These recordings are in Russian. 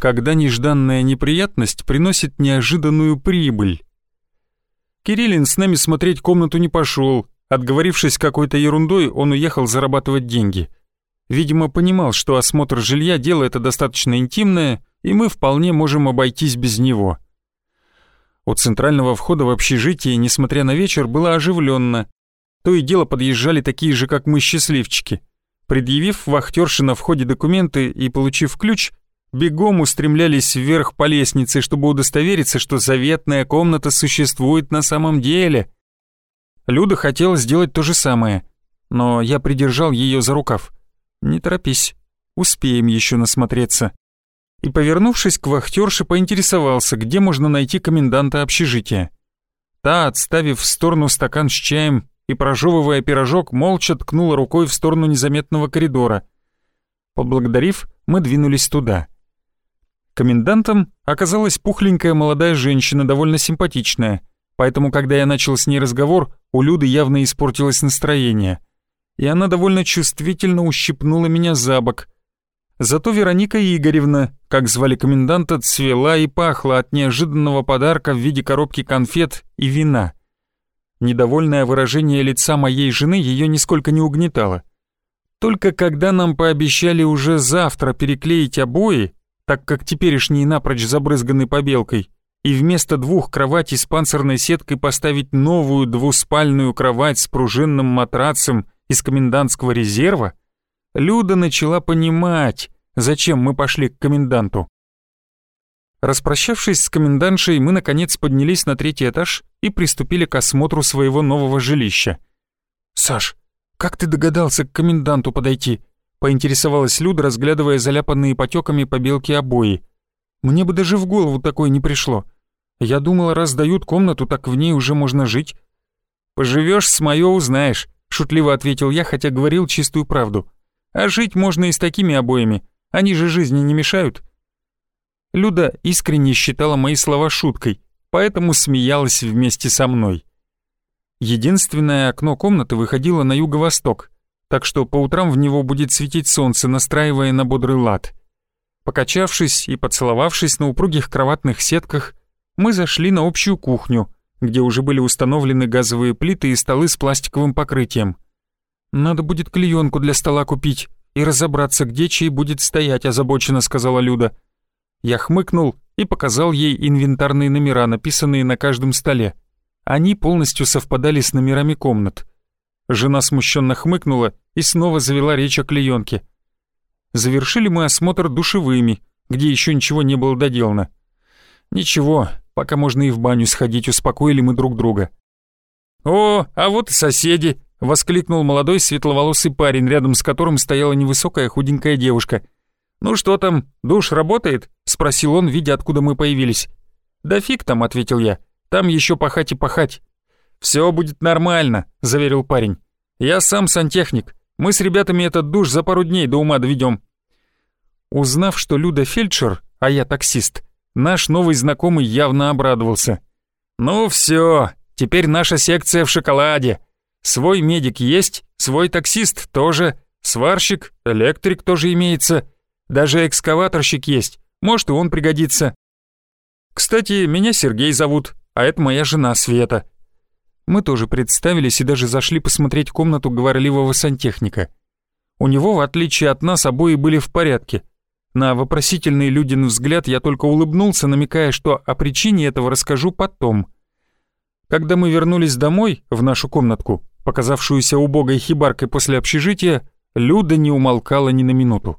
когда нежданная неприятность приносит неожиданную прибыль. Кириллин с нами смотреть комнату не пошел. Отговорившись какой-то ерундой, он уехал зарабатывать деньги. Видимо, понимал, что осмотр жилья – дело это достаточно интимное, и мы вполне можем обойтись без него. У центрального входа в общежитие, несмотря на вечер, было оживленно. То и дело подъезжали такие же, как мы, счастливчики. Предъявив вахтерши на входе документы и получив ключ, бегом устремлялись вверх по лестнице, чтобы удостовериться, что заветная комната существует на самом деле. Люда хотела сделать то же самое, но я придержал ее за рукав. «Не торопись, успеем еще насмотреться». И, повернувшись к вахтерше, поинтересовался, где можно найти коменданта общежития. Та, отставив в сторону стакан с чаем и прожевывая пирожок, молча ткнула рукой в сторону незаметного коридора. Поблагодарив, мы двинулись туда. Комендантом оказалась пухленькая молодая женщина, довольно симпатичная, поэтому, когда я начал с ней разговор, у Люды явно испортилось настроение, и она довольно чувствительно ущипнула меня за бок. Зато Вероника Игоревна, как звали коменданта, цвела и пахла от неожиданного подарка в виде коробки конфет и вина. Недовольное выражение лица моей жены ее нисколько не угнетало. Только когда нам пообещали уже завтра переклеить обои, так как теперешние напрочь забрызганы побелкой, и вместо двух кроватей с панцирной сеткой поставить новую двуспальную кровать с пружинным матрацем из комендантского резерва, Люда начала понимать, зачем мы пошли к коменданту. Распрощавшись с комендантшей, мы наконец поднялись на третий этаж и приступили к осмотру своего нового жилища. «Саш, как ты догадался к коменданту подойти?» Поинтересовалась Люда, разглядывая заляпанные потеками побелки обои. «Мне бы даже в голову такое не пришло. Я думала, раз дают комнату, так в ней уже можно жить». «Поживешь с моё узнаешь», — шутливо ответил я, хотя говорил чистую правду. «А жить можно и с такими обоями. Они же жизни не мешают». Люда искренне считала мои слова шуткой, поэтому смеялась вместе со мной. Единственное окно комнаты выходило на юго-восток — так что по утрам в него будет светить солнце, настраивая на бодрый лад. Покачавшись и поцеловавшись на упругих кроватных сетках, мы зашли на общую кухню, где уже были установлены газовые плиты и столы с пластиковым покрытием. «Надо будет клеенку для стола купить и разобраться, где чей будет стоять», озабоченно сказала Люда. Я хмыкнул и показал ей инвентарные номера, написанные на каждом столе. Они полностью совпадали с номерами комнат. Жена смущенно хмыкнула и снова завела речь о клеенке. Завершили мы осмотр душевыми, где еще ничего не было доделано. Ничего, пока можно и в баню сходить, успокоили мы друг друга. «О, а вот и соседи!» — воскликнул молодой светловолосый парень, рядом с которым стояла невысокая худенькая девушка. «Ну что там, душ работает?» — спросил он, видя, откуда мы появились. «Да фиг там», — ответил я. «Там еще пахать и пахать». «Все будет нормально», — заверил парень. «Я сам сантехник. Мы с ребятами этот душ за пару дней до ума доведем». Узнав, что Люда фельдшер, а я таксист, наш новый знакомый явно обрадовался. «Ну все, теперь наша секция в шоколаде. Свой медик есть, свой таксист тоже, сварщик, электрик тоже имеется, даже экскаваторщик есть, может и он пригодится. Кстати, меня Сергей зовут, а это моя жена Света. Мы тоже представились и даже зашли посмотреть комнату говорливого сантехника. У него, в отличие от нас, обои были в порядке. На вопросительный Людин взгляд я только улыбнулся, намекая, что о причине этого расскажу потом. Когда мы вернулись домой, в нашу комнатку, показавшуюся убогой хибаркой после общежития, Люда не умолкала ни на минуту.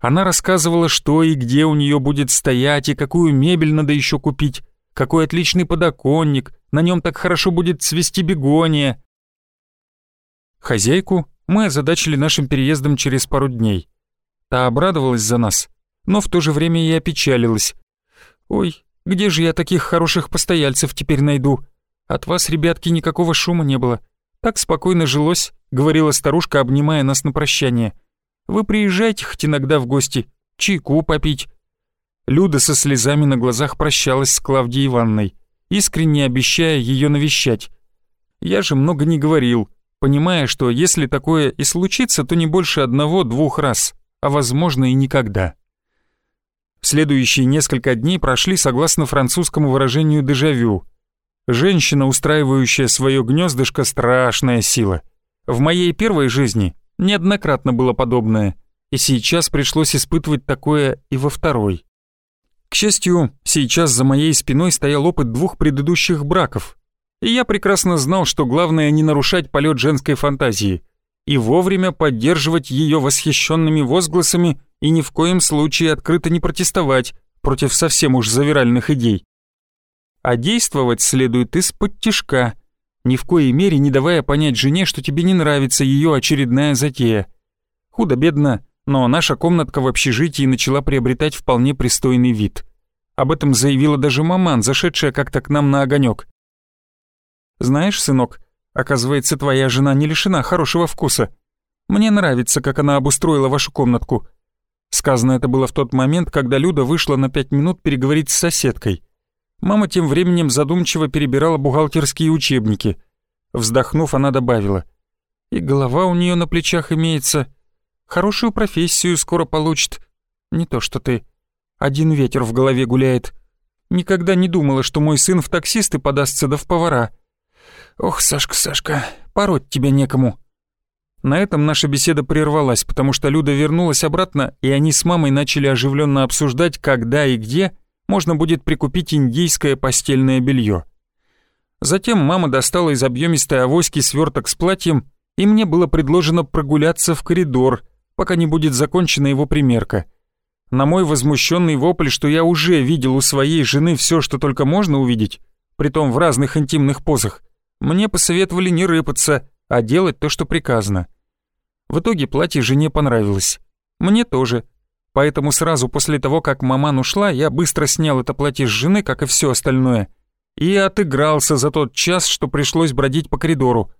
Она рассказывала, что и где у нее будет стоять, и какую мебель надо еще купить, какой отличный подоконник, на нем так хорошо будет цвести бегония. Хозяйку мы озадачили нашим переездом через пару дней. Та обрадовалась за нас, но в то же время и опечалилась. «Ой, где же я таких хороших постояльцев теперь найду? От вас, ребятки, никакого шума не было. Так спокойно жилось», — говорила старушка, обнимая нас на прощание. «Вы приезжайте хоть иногда в гости, чайку попить». Люда со слезами на глазах прощалась с Клавдией Ивановной искренне обещая ее навещать. Я же много не говорил, понимая, что если такое и случится, то не больше одного-двух раз, а возможно и никогда. Следующие несколько дней прошли согласно французскому выражению «дежавю». Женщина, устраивающая свое гнездышко, страшная сила. В моей первой жизни неоднократно было подобное, и сейчас пришлось испытывать такое и во второй. К счастью, сейчас за моей спиной стоял опыт двух предыдущих браков, и я прекрасно знал, что главное не нарушать полет женской фантазии и вовремя поддерживать ее восхищенными возгласами и ни в коем случае открыто не протестовать против совсем уж завиральных идей. А действовать следует из-под тишка, ни в коей мере не давая понять жене, что тебе не нравится ее очередная затея. Худо-бедно, но наша комнатка в общежитии начала приобретать вполне пристойный вид. Об этом заявила даже маман, зашедшая как-то к нам на огонек. «Знаешь, сынок, оказывается, твоя жена не лишена хорошего вкуса. Мне нравится, как она обустроила вашу комнатку». Сказано это было в тот момент, когда Люда вышла на пять минут переговорить с соседкой. Мама тем временем задумчиво перебирала бухгалтерские учебники. Вздохнув, она добавила. «И голова у нее на плечах имеется. Хорошую профессию скоро получит. Не то что ты. Один ветер в голове гуляет. Никогда не думала, что мой сын в таксисты подастся да в повара. Ох, Сашка, Сашка, пороть тебя некому». На этом наша беседа прервалась, потому что Люда вернулась обратно, и они с мамой начали оживленно обсуждать, когда и где можно будет прикупить индийское постельное белье. Затем мама достала из объемистой авоськи сверток с платьем, и мне было предложено прогуляться в коридор, пока не будет закончена его примерка. На мой возмущенный вопль, что я уже видел у своей жены все, что только можно увидеть, притом в разных интимных позах, мне посоветовали не рыпаться, а делать то, что приказано. В итоге платье жене понравилось. Мне тоже. Поэтому сразу после того, как маман ушла, я быстро снял это платье с жены, как и все остальное, и отыгрался за тот час, что пришлось бродить по коридору.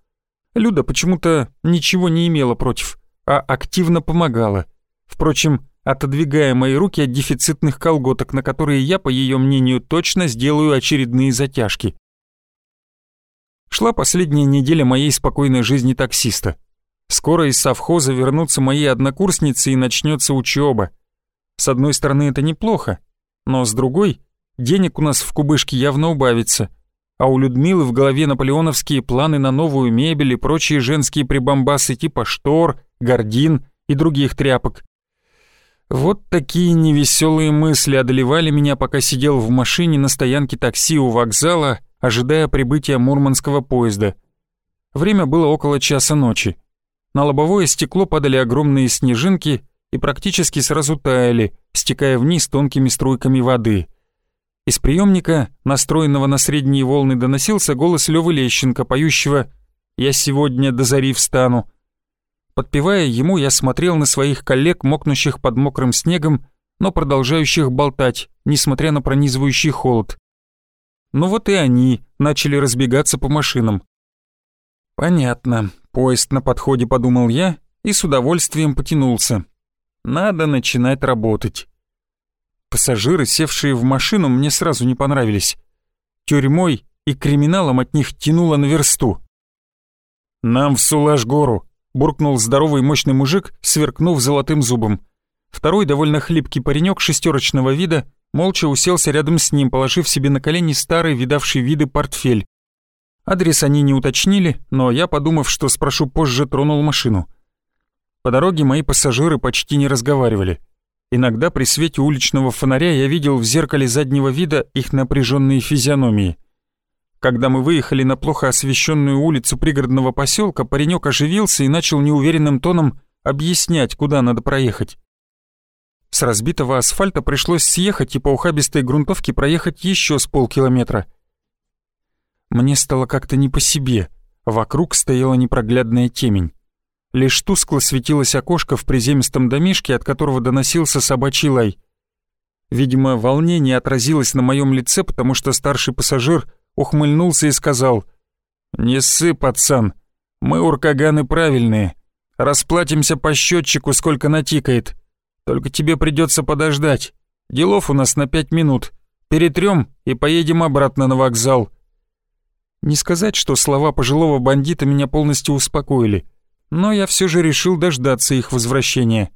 Люда почему-то ничего не имела против а активно помогала. Впрочем, отодвигая мои руки от дефицитных колготок, на которые я, по ее мнению, точно сделаю очередные затяжки. Шла последняя неделя моей спокойной жизни таксиста. Скоро из совхоза вернутся мои однокурсницы и начнется учеба. С одной стороны, это неплохо, но с другой, денег у нас в кубышке явно убавится — а у Людмилы в голове наполеоновские планы на новую мебель и прочие женские прибамбасы типа штор, гордин и других тряпок. Вот такие невеселые мысли одолевали меня, пока сидел в машине на стоянке такси у вокзала, ожидая прибытия мурманского поезда. Время было около часа ночи. На лобовое стекло падали огромные снежинки и практически сразу таяли, стекая вниз тонкими струйками воды. Из приемника, настроенного на средние волны, доносился голос Лёвы Лещенко, поющего «Я сегодня до зари встану». Подпевая ему, я смотрел на своих коллег, мокнущих под мокрым снегом, но продолжающих болтать, несмотря на пронизывающий холод. Ну вот и они начали разбегаться по машинам. «Понятно, поезд на подходе», — подумал я и с удовольствием потянулся. «Надо начинать работать». Пассажиры, севшие в машину, мне сразу не понравились. Тюрьмой и криминалом от них тянуло на версту. «Нам в Сулаш-гору», — буркнул здоровый мощный мужик, сверкнув золотым зубом. Второй, довольно хлипкий паренек шестерочного вида, молча уселся рядом с ним, положив себе на колени старый, видавший виды портфель. Адрес они не уточнили, но я, подумав, что спрошу позже, тронул машину. По дороге мои пассажиры почти не разговаривали — Иногда при свете уличного фонаря я видел в зеркале заднего вида их напряженные физиономии. Когда мы выехали на плохо освещенную улицу пригородного поселка, паренек оживился и начал неуверенным тоном объяснять, куда надо проехать. С разбитого асфальта пришлось съехать и по ухабистой грунтовке проехать еще с полкилометра. Мне стало как-то не по себе, вокруг стояла непроглядная темень. Лишь тускло светилось окошко в приземистом домишке, от которого доносился собачий лай. Видимо, волнение отразилось на моем лице, потому что старший пассажир ухмыльнулся и сказал «Не ссы, пацан, мы уркаганы правильные. Расплатимся по счетчику, сколько натикает. Только тебе придется подождать. Делов у нас на пять минут. Перетрем и поедем обратно на вокзал». Не сказать, что слова пожилого бандита меня полностью успокоили но я все же решил дождаться их возвращения.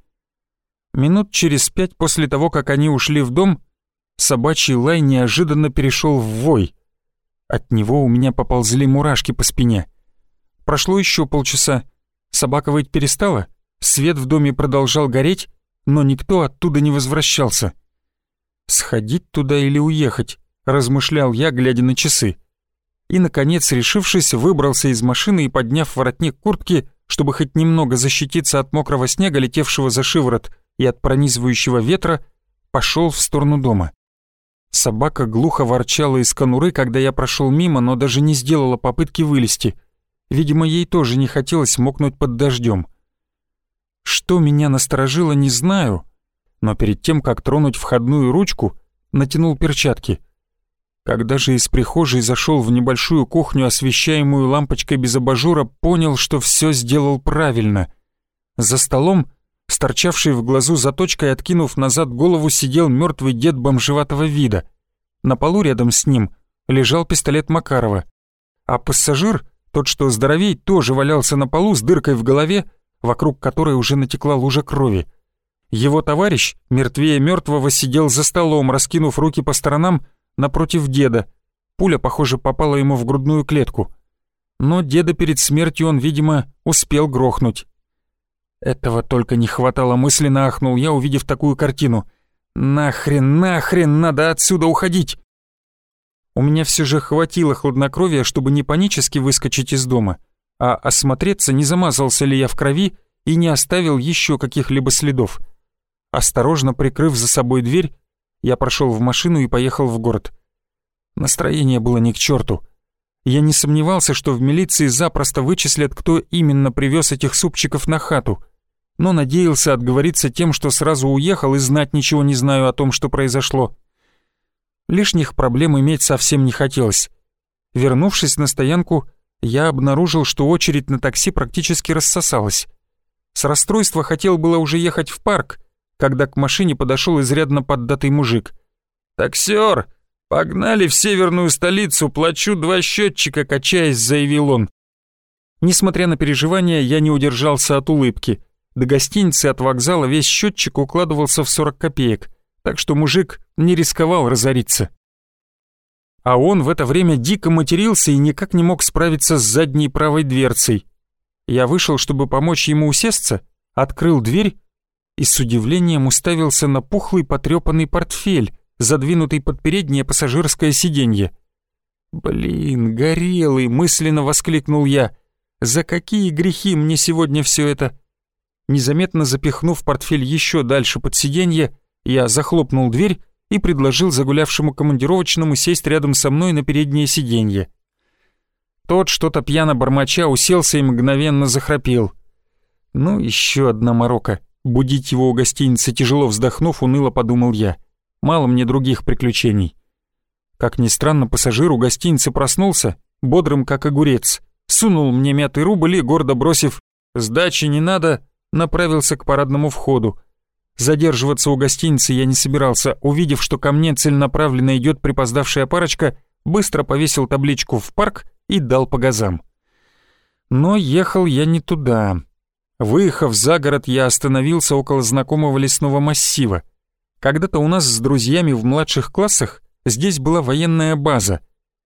Минут через пять после того, как они ушли в дом, собачий лай неожиданно перешел в вой. От него у меня поползли мурашки по спине. Прошло еще полчаса. Собака выть перестала, свет в доме продолжал гореть, но никто оттуда не возвращался. «Сходить туда или уехать?» — размышлял я, глядя на часы. И, наконец, решившись, выбрался из машины и, подняв воротник куртки, чтобы хоть немного защититься от мокрого снега, летевшего за шиворот, и от пронизывающего ветра, пошел в сторону дома. Собака глухо ворчала из конуры, когда я прошел мимо, но даже не сделала попытки вылезти. Видимо, ей тоже не хотелось мокнуть под дождем. Что меня насторожило, не знаю, но перед тем, как тронуть входную ручку, натянул перчатки. Когда же из прихожей зашел в небольшую кухню, освещаемую лампочкой без абажура, понял, что все сделал правильно. За столом, сторчавший в глазу заточкой, откинув назад голову, сидел мертвый дед бомжеватого вида. На полу рядом с ним лежал пистолет Макарова. А пассажир, тот, что здоровей, тоже валялся на полу с дыркой в голове, вокруг которой уже натекла лужа крови. Его товарищ, мертвее мертвого, сидел за столом, раскинув руки по сторонам, напротив деда. Пуля, похоже, попала ему в грудную клетку. Но деда перед смертью он, видимо, успел грохнуть. Этого только не хватало, мысленно ахнул я, увидев такую картину. «Нахрен, нахрен, надо отсюда уходить!» У меня все же хватило хладнокровия, чтобы не панически выскочить из дома, а осмотреться, не замазался ли я в крови и не оставил еще каких-либо следов. Осторожно прикрыв за собой дверь, я прошел в машину и поехал в город. Настроение было ни к черту. Я не сомневался, что в милиции запросто вычислят, кто именно привез этих супчиков на хату, но надеялся отговориться тем, что сразу уехал и знать ничего не знаю о том, что произошло. Лишних проблем иметь совсем не хотелось. Вернувшись на стоянку, я обнаружил, что очередь на такси практически рассосалась. С расстройства хотел было уже ехать в парк, когда к машине подошел изрядно поддатый мужик. «Таксер, погнали в северную столицу, плачу два счетчика, качаясь», — заявил он. Несмотря на переживания, я не удержался от улыбки. До гостиницы от вокзала весь счетчик укладывался в 40 копеек, так что мужик не рисковал разориться. А он в это время дико матерился и никак не мог справиться с задней правой дверцей. Я вышел, чтобы помочь ему усесться, открыл дверь и с удивлением уставился на пухлый потрепанный портфель, задвинутый под переднее пассажирское сиденье. «Блин, горелый!» — мысленно воскликнул я. «За какие грехи мне сегодня все это?» Незаметно запихнув портфель еще дальше под сиденье, я захлопнул дверь и предложил загулявшему командировочному сесть рядом со мной на переднее сиденье. Тот что-то пьяно бормоча уселся и мгновенно захрапел. Ну, еще одна морока. Будить его у гостиницы, тяжело вздохнув, уныло подумал я. Мало мне других приключений. Как ни странно, пассажир у гостиницы проснулся, бодрым как огурец, сунул мне мятый рубль и, гордо бросив «сдачи не надо», направился к парадному входу. Задерживаться у гостиницы я не собирался, увидев, что ко мне целенаправленно идет припоздавшая парочка, быстро повесил табличку «в парк» и дал по газам. Но ехал я не туда. Выехав за город, я остановился около знакомого лесного массива. Когда-то у нас с друзьями в младших классах здесь была военная база.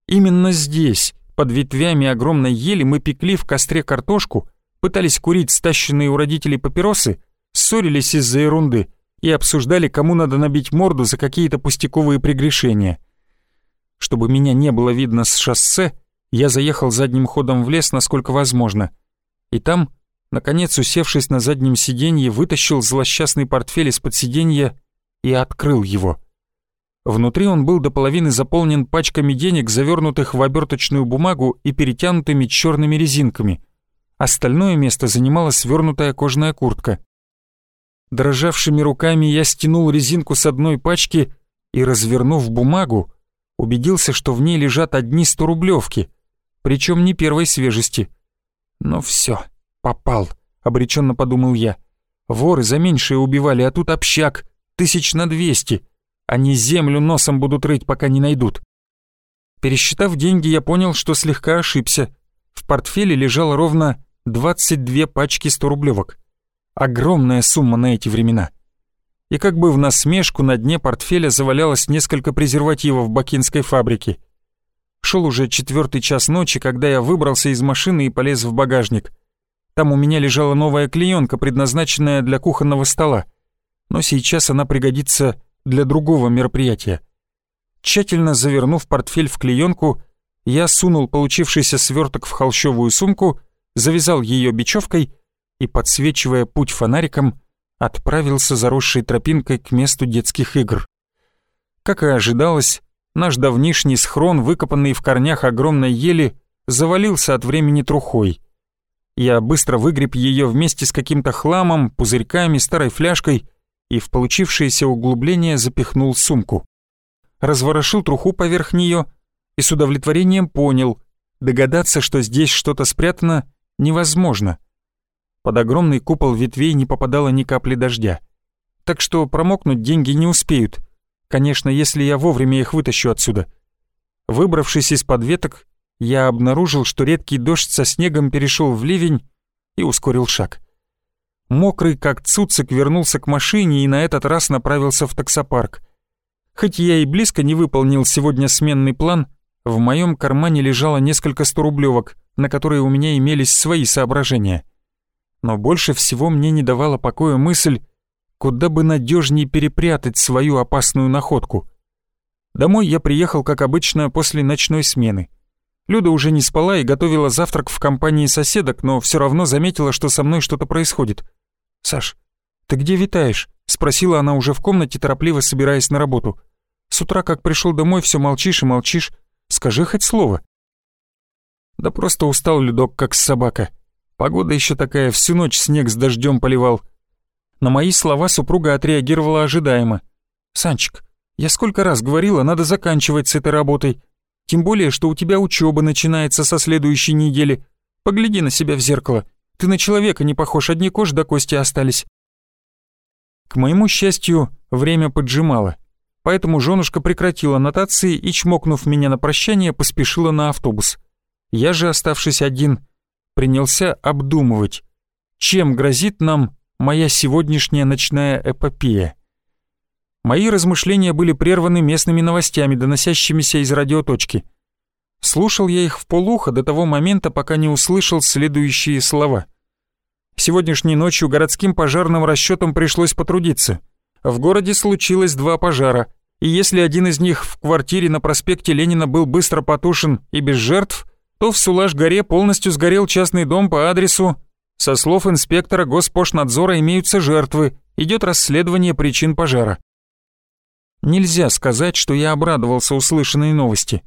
Именно здесь, под ветвями огромной ели, мы пекли в костре картошку, пытались курить стащенные у родителей папиросы, ссорились из-за ерунды и обсуждали, кому надо набить морду за какие-то пустяковые прегрешения. Чтобы меня не было видно с шоссе, я заехал задним ходом в лес, насколько возможно. И там Наконец, усевшись на заднем сиденье, вытащил злосчастный портфель из-под сиденья и открыл его. Внутри он был до половины заполнен пачками денег, завернутых в оберточную бумагу и перетянутыми черными резинками. Остальное место занимала свернутая кожаная куртка. Дрожавшими руками я стянул резинку с одной пачки и, развернув бумагу, убедился, что в ней лежат одни сторублевки, причем не первой свежести. Но все. «Попал», — обреченно подумал я. «Воры за меньшее убивали, а тут общак, тысяч на двести. Они землю носом будут рыть, пока не найдут». Пересчитав деньги, я понял, что слегка ошибся. В портфеле лежало ровно 22 пачки 100 рублевок. Огромная сумма на эти времена. и как бы в насмешку на дне портфеля завалялось несколько презервативов бакинской фабрики. Шел уже четвертый час ночи, когда я выбрался из машины и полез в багажник. Там у меня лежала новая клеенка, предназначенная для кухонного стола. Но сейчас она пригодится для другого мероприятия. Тщательно завернув портфель в клеенку, я сунул получившийся сверток в холщовую сумку, завязал ее бечевкой и, подсвечивая путь фонариком, отправился заросшей тропинкой к месту детских игр. Как и ожидалось, наш давнишний схрон, выкопанный в корнях огромной ели, завалился от времени трухой. Я быстро выгреб ее вместе с каким-то хламом, пузырьками, старой фляжкой и в получившееся углубление запихнул сумку. Разворошил труху поверх нее и с удовлетворением понял, догадаться, что здесь что-то спрятано, невозможно. Под огромный купол ветвей не попадало ни капли дождя. Так что промокнуть деньги не успеют. Конечно, если я вовремя их вытащу отсюда. Выбравшись из-под веток, я обнаружил, что редкий дождь со снегом перешел в ливень и ускорил шаг. Мокрый, как цуцик, вернулся к машине и на этот раз направился в таксопарк. Хоть я и близко не выполнил сегодня сменный план, в моем кармане лежало несколько сторублевок, на которые у меня имелись свои соображения. Но больше всего мне не давала покоя мысль, куда бы надежнее перепрятать свою опасную находку. Домой я приехал, как обычно, после ночной смены. Люда уже не спала и готовила завтрак в компании соседок, но все равно заметила, что со мной что-то происходит. «Саш, ты где витаешь?» — спросила она уже в комнате, торопливо собираясь на работу. «С утра, как пришел домой, все молчишь и молчишь. Скажи хоть слово». Да просто устал Людок, как собака. Погода еще такая, всю ночь снег с дождем поливал. На мои слова супруга отреагировала ожидаемо. «Санчик, я сколько раз говорила, надо заканчивать с этой работой. Тем более, что у тебя учеба начинается со следующей недели. Погляди на себя в зеркало. Ты на человека не похож, одни кожи до кости остались». К моему счастью, время поджимало. Поэтому женушка прекратила нотации и, чмокнув меня на прощание, поспешила на автобус. Я же, оставшись один, принялся обдумывать, чем грозит нам моя сегодняшняя ночная эпопея. Мои размышления были прерваны местными новостями, доносящимися из радиоточки. Слушал я их в полухо до того момента, пока не услышал следующие слова. Сегодняшней ночью городским пожарным расчетам пришлось потрудиться — в городе случилось два пожара, и если один из них в квартире на проспекте Ленина был быстро потушен и без жертв, то в Сулаш-горе полностью сгорел частный дом по адресу. Со слов инспектора Госпошнадзора имеются жертвы, идет расследование причин пожара. Нельзя сказать, что я обрадовался услышанной новости.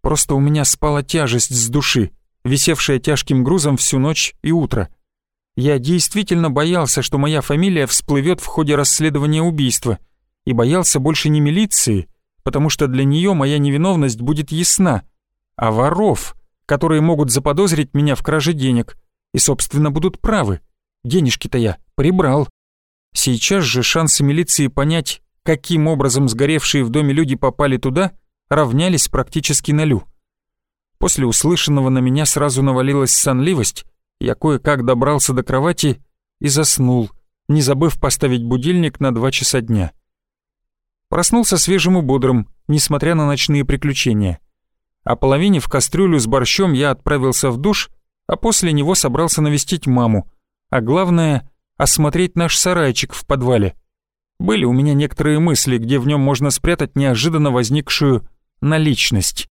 Просто у меня спала тяжесть с души, висевшая тяжким грузом всю ночь и утро. Я действительно боялся, что моя фамилия всплывет в ходе расследования убийства, и боялся больше не милиции, потому что для нее моя невиновность будет ясна, а воров, которые могут заподозрить меня в краже денег, и, собственно, будут правы. Денежки-то я прибрал. Сейчас же шансы милиции понять, каким образом сгоревшие в доме люди попали туда, равнялись практически нулю. После услышанного на меня сразу навалилась сонливость, я кое-как добрался до кровати и заснул, не забыв поставить будильник на два часа дня. Проснулся свежим и бодрым, несмотря на ночные приключения. О половине в кастрюлю с борщом я отправился в душ, а после него собрался навестить маму, а главное — осмотреть наш сарайчик в подвале. Были у меня некоторые мысли, где в нем можно спрятать неожиданно возникшую наличность.